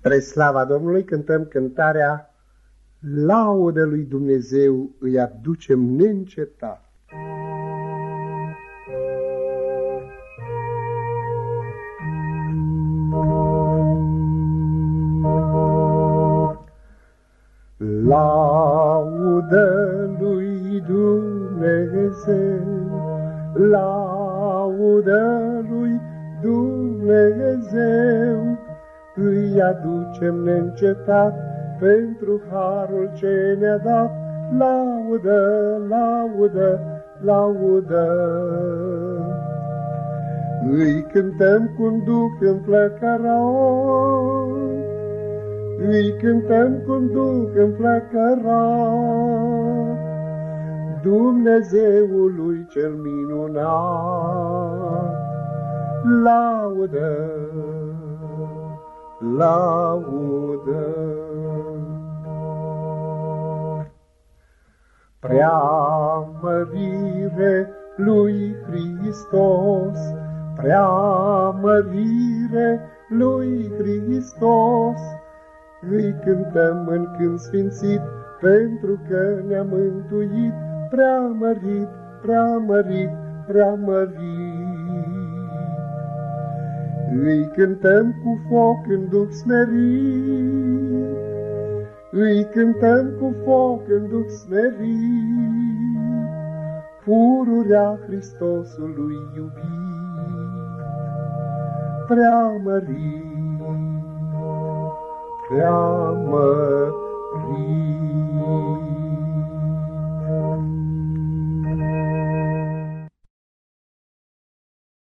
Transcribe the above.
Spre slava Domnului cântăm cântarea Laudă lui Dumnezeu îi aducem neîncetat. Laudă lui Dumnezeu, laudă lui Dumnezeu, îi aducem neîncetat pentru harul ce ne-a dat. Laudă, laudă, laudă. Îi cântăm cu un duc înflăcărat, îi cântăm cu un duc înflăcărat, Dumnezeului cel minunat. Laudă, laudă. Preamărire lui Hristos, preamărire lui Hristos, îi cântăm în cânt sfințit, pentru că ne-a mântuit, preamărit, preamărit, preamărit. Îi cântăm cu foc în duc smerit, Îi cântăm cu foc în duc smerit, Pururea Hristosului iubit, preamărit, preamărit.